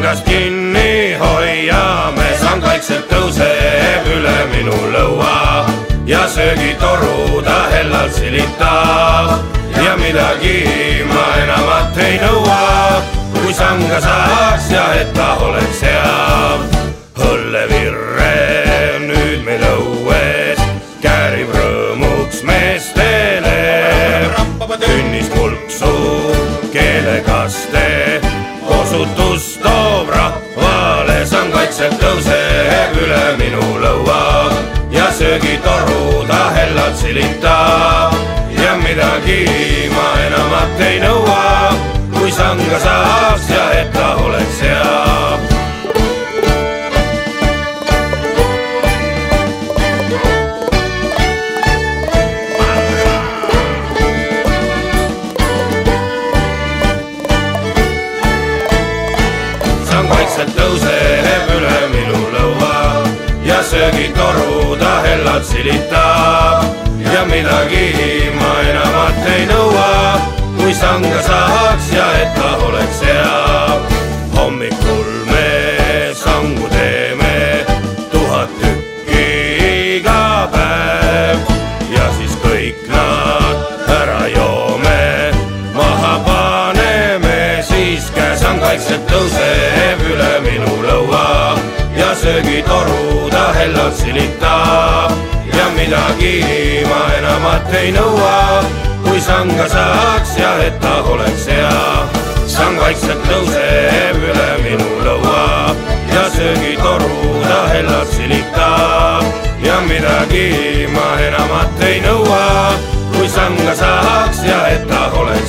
sangast kinni hoiame, sang vaikselt tõuseb üle minu lõua ja söögitoru ta hellalt silitab ja midagi ma enamat ei nõua, kui sanga saaks ja et ta oleks hea. õlle virre nüüd meil õue. Kosutus toob rahvale, sang vaikselt tõuseb üle minu lõua ja söögitoru ta hellalt silitab ja midagi ma enamat ei nõua, kui sanga saaks ja et ta oleks hea. Vaikselt tõuseb üle minu lõua ja söögitoru ta hellalt silitab. Ja midagi ma enamat ei nõua, kui sanga saaks ja et ta oleks hea. hommikul me sangu teeme tuhat tükki iga päev. Ja siis kõik nad ära joome, maha paneme, siis käesang vaikselt tõuseb söögitoru ta hellalt silitab ja midagi ma enamat ei nõua, kui sanga saaks ja et ta oleks hea. sang vaikselt tõuseb üle minu lõua ja söögitoru ta hellalt silitab ja midagi ma enamat ei nõua, kui sanga saaks ja et ta oleks hea.